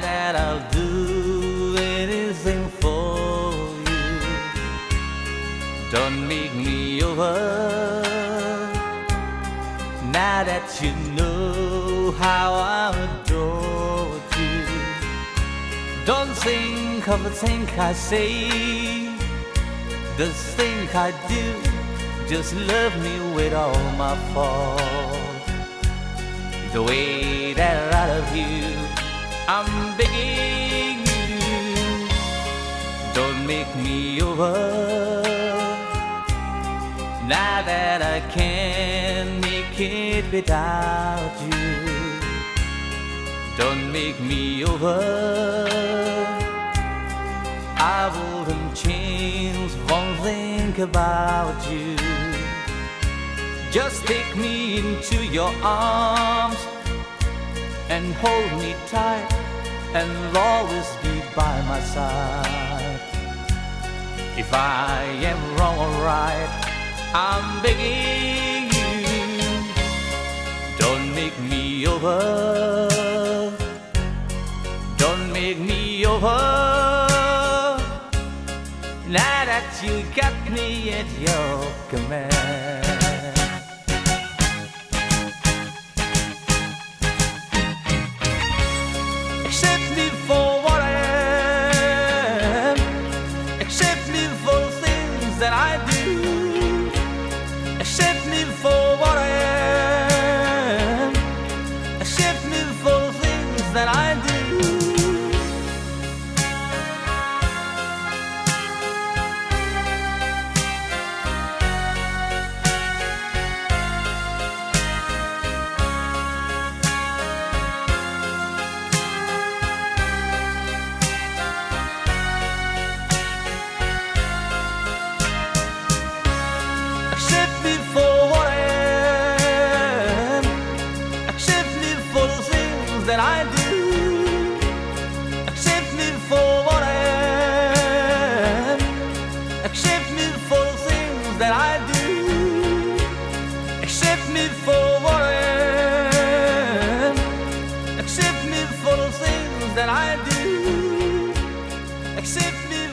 that I'll do anything for you. Don't make me over. Now that you know how I adore you, don't think of the thing I say, the thing I do. Just love me with all my faults, the way that I love you. I'm begging you. Don't make me over now that I can't make it without you. Don't make me over. I wouldn't change one thing about you. Just take me into your arms and hold me tight and always be by my side. If I am wrong or right, I'm begging you, don't make me over. Don't make me over. Now that you got me at your command. Accept me for what I am. Accept me for the things that I do. that I do. Accept me for what I am. Accept me for the things that I do. Accept me for what I am. Accept me for the things that I do. Accept me.